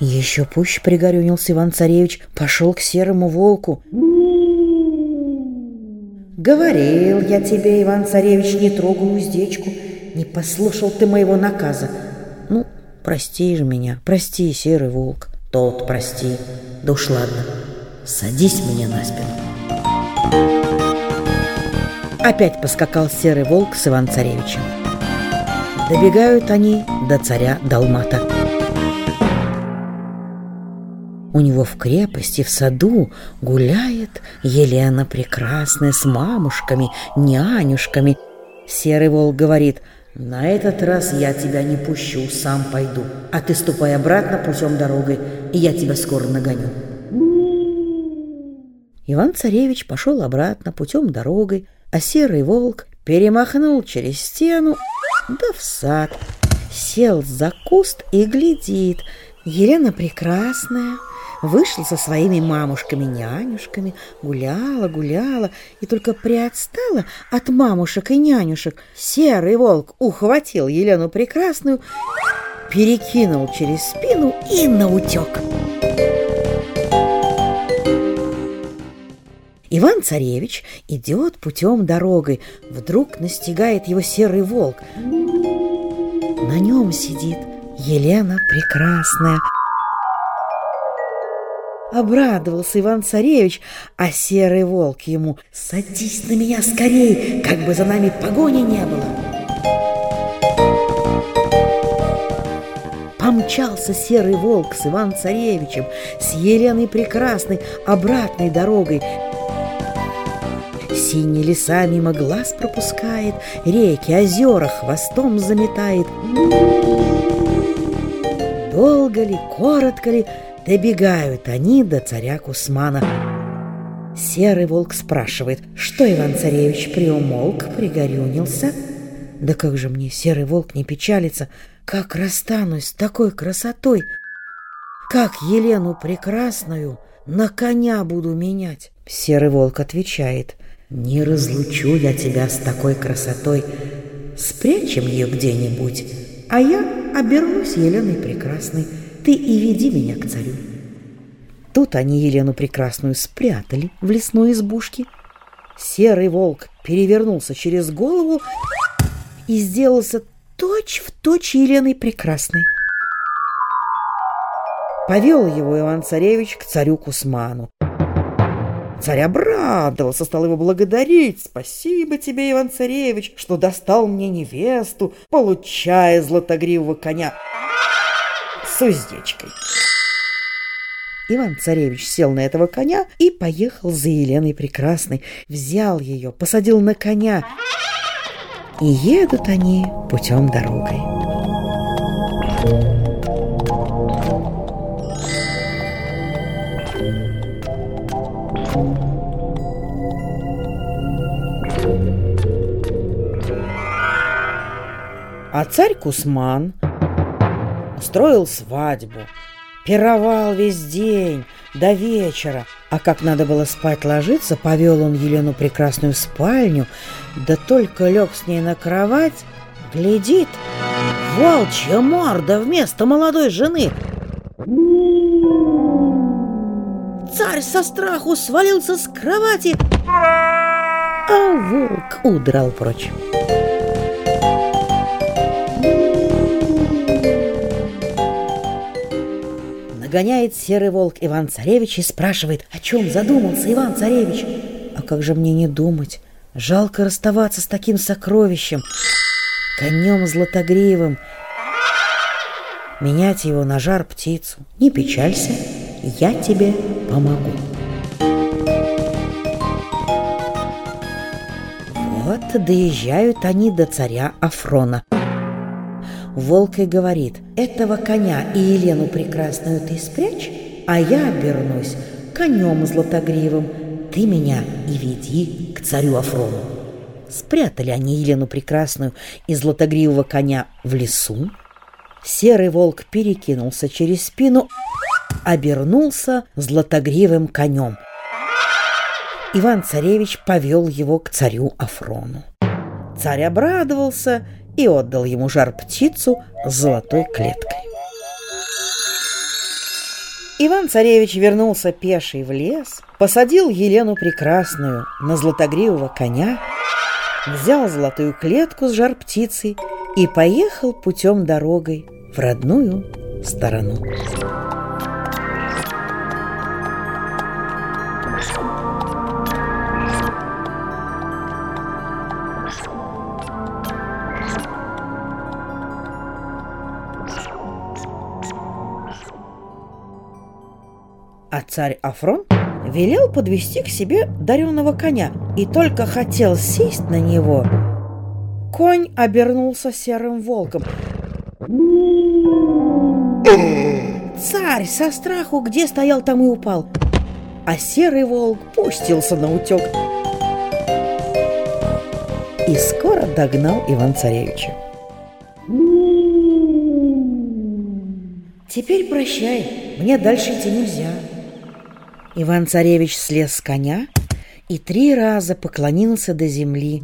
Еще пуще пригорюнился Иван-Царевич, пошел к серому волку. Говорил я тебе, Иван-Царевич, не трогай уздечку, не послушал ты моего наказа. Ну, прости же меня, прости, серый волк. Тот, прости. Да уж ладно, садись мне на спину. Опять поскакал серый волк с Иван-Царевичем. Добегают они до царя Далмата. У него в крепости, в саду гуляет Елена Прекрасная с мамушками, нянюшками. Серый волк говорит, «На этот раз я тебя не пущу, сам пойду, а ты ступай обратно путем дорогой, и я тебя скоро нагоню». Иван-царевич пошел обратно путем дорогой, а серый волк перемахнул через стену, да в сад, сел за куст и глядит. Елена прекрасная, вышла со своими мамушками-нянюшками, гуляла, гуляла и только приотстала от мамушек и нянюшек. Серый волк ухватил Елену прекрасную, перекинул через спину и наутек. Иван-царевич идет путем дорогой. Вдруг настигает его серый волк. На нем сидит Елена Прекрасная. Обрадовался Иван-царевич, а серый волк ему «Садись на меня скорей, как бы за нами погони не было!» Помчался серый волк с Иван-царевичем, с Еленой Прекрасной обратной дорогой – Синие леса мимо глаз пропускает, Реки, озера хвостом заметает. Долго ли, коротко ли, добегают они до царя Кусмана. Серый волк спрашивает, что Иван-царевич приумолк, пригорюнился. Да как же мне, серый волк, не печалится, как расстанусь с такой красотой, как Елену прекрасную на коня буду менять. Серый волк отвечает, не разлучу я тебя с такой красотой. Спрячем ее где-нибудь, а я обернусь Еленой Прекрасной. Ты и веди меня к царю. Тут они Елену Прекрасную спрятали в лесной избушке. Серый волк перевернулся через голову и сделался точь в точь Еленой Прекрасной. Повел его Иван-Царевич к царю Кусману. Царь обрадовался, стал его благодарить. «Спасибо тебе, Иван-царевич, что достал мне невесту, получая златогривого коня с уздечкой». Иван-царевич сел на этого коня и поехал за Еленой Прекрасной. Взял ее, посадил на коня. И едут они путем дорогой. А царь Кусман устроил свадьбу, пировал весь день до вечера. А как надо было спать ложиться, повел он Елену прекрасную в спальню, да только лег с ней на кровать, глядит, волчья морда вместо молодой жены. Царь со страху свалился с кровати, а волк удрал прочь. Нагоняет серый волк Иван-царевич и спрашивает, о чем задумался Иван-царевич? А как же мне не думать? Жалко расставаться с таким сокровищем, конем златогривым, менять его на жар птицу. Не печалься, я тебе помогу. Вот доезжают они до царя Афрона – Волк и говорит, этого коня и Елену прекрасную ты спрячь, а я обернусь конем златогривым. Ты меня и веди к царю Афрону. Спрятали они Елену прекрасную и златогривого коня в лесу. Серый волк перекинулся через спину, обернулся златогривым конем. Иван-царевич повел его к царю Афрону. Царь обрадовался и отдал ему жар птицу с золотой клеткой. Иван-царевич вернулся пеший в лес, посадил Елену Прекрасную на златогривого коня, взял золотую клетку с жар-птицей и поехал путем дорогой в родную сторону. А царь Афрон велел подвести к себе даренного коня и только хотел сесть на него. Конь обернулся серым волком. Царь со страху где стоял, там и упал. А серый волк пустился на утек и скоро догнал Иван-Царевича. Теперь прощай, мне дальше идти нельзя. Иван-царевич слез с коня и три раза поклонился до земли.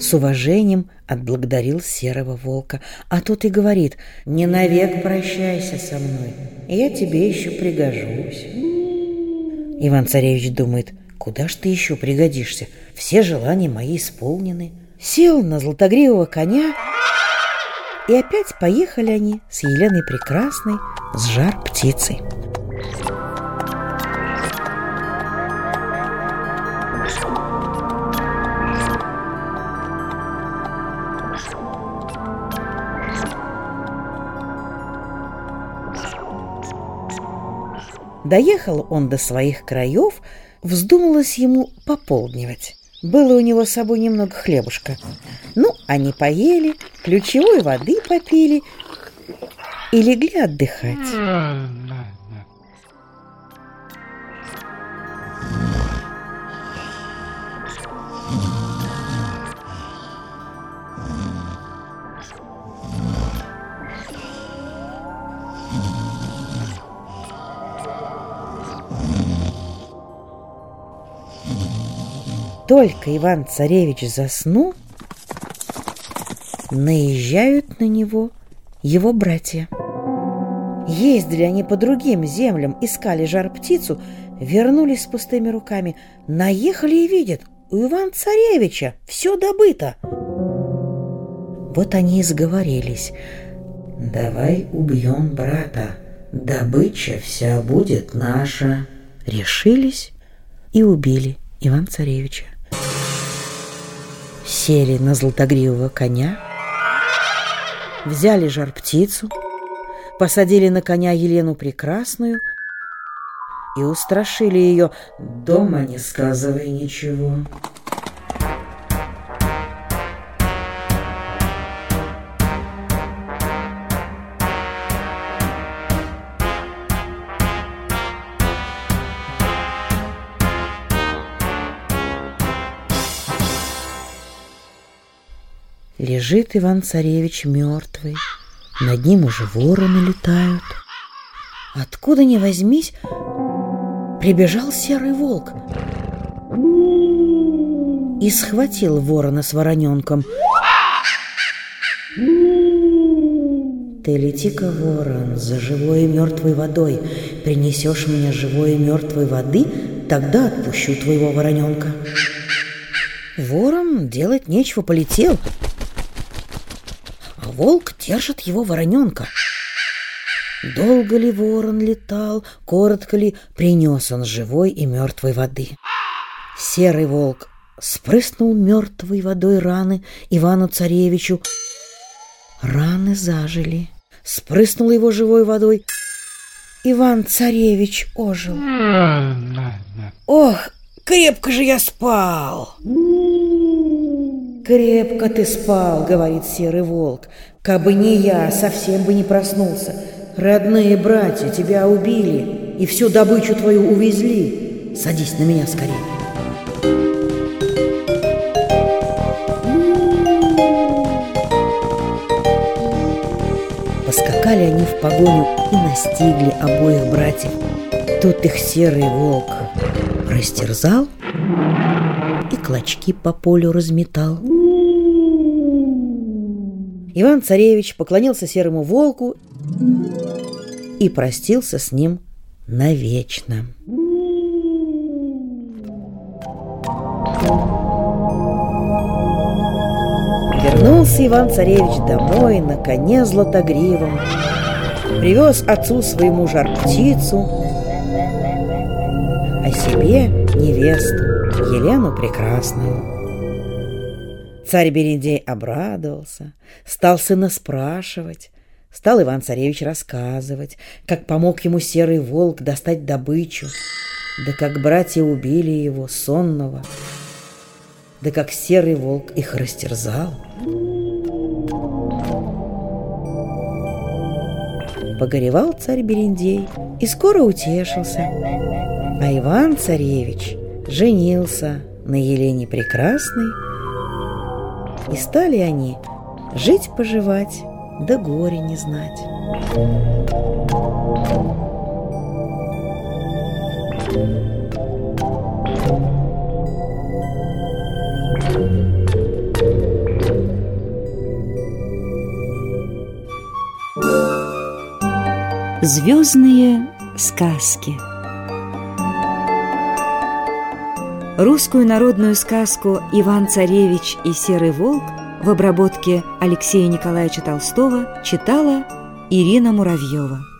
С уважением отблагодарил серого волка, а тот и говорит, «Не навек прощайся со мной, я тебе еще пригожусь». Иван-царевич думает, «Куда ж ты еще пригодишься? Все желания мои исполнены». Сел на золотогривого коня, и опять поехали они с Еленой Прекрасной с жар птицей. Доехал он до своих краев, вздумалось ему пополднивать. Было у него с собой немного хлебушка. Ну, они поели, ключевой воды попили и легли отдыхать. Только Иван-царевич заснул, наезжают на него его братья. Ездили они по другим землям, искали жар-птицу, вернулись с пустыми руками, наехали и видят, у Иван-царевича все добыто. Вот они и сговорились. «Давай убьем брата, добыча вся будет наша». Решились и убили Иван-царевича сели на золотогривого коня, взяли жар-птицу, посадили на коня Елену Прекрасную и устрашили ее «Дома не сказывай ничего». Лежит Иван-царевич мертвый, над ним уже вороны летают. Откуда ни возьмись, прибежал серый волк и схватил ворона с вороненком. Ты лети-ка, ворон, за живой и мертвой водой. Принесешь мне живой и мертвой воды, тогда отпущу твоего вороненка. Ворон делать нечего полетел, волк держит его вороненка. Долго ли ворон летал, коротко ли принес он живой и мертвой воды. Серый волк спрыснул мертвой водой раны Ивану-царевичу. Раны зажили. Спрыснул его живой водой. Иван-царевич ожил. Ох, крепко же я спал! «Крепко ты спал», — говорит серый волк. «Кабы не я, совсем бы не проснулся. Родные братья тебя убили и всю добычу твою увезли. Садись на меня скорее». Поскакали они в погоню и настигли обоих братьев. Тут их серый волк растерзал и клочки по полю разметал. Иван-царевич поклонился серому волку и простился с ним навечно. Вернулся Иван-царевич домой на коне златогривом, привез отцу своему жар-птицу, а себе невесту Елену Прекрасную. Царь Берендей обрадовался, стал сына спрашивать, стал Иван-царевич рассказывать, как помог ему серый волк достать добычу, да как братья убили его, сонного, да как серый волк их растерзал. Погоревал царь Берендей и скоро утешился. А Иван-царевич женился на Елене Прекрасной, и стали они жить-поживать, да горе не знать. Звездные сказки Русскую народную сказку «Иван-царевич и серый волк» в обработке Алексея Николаевича Толстого читала Ирина Муравьева.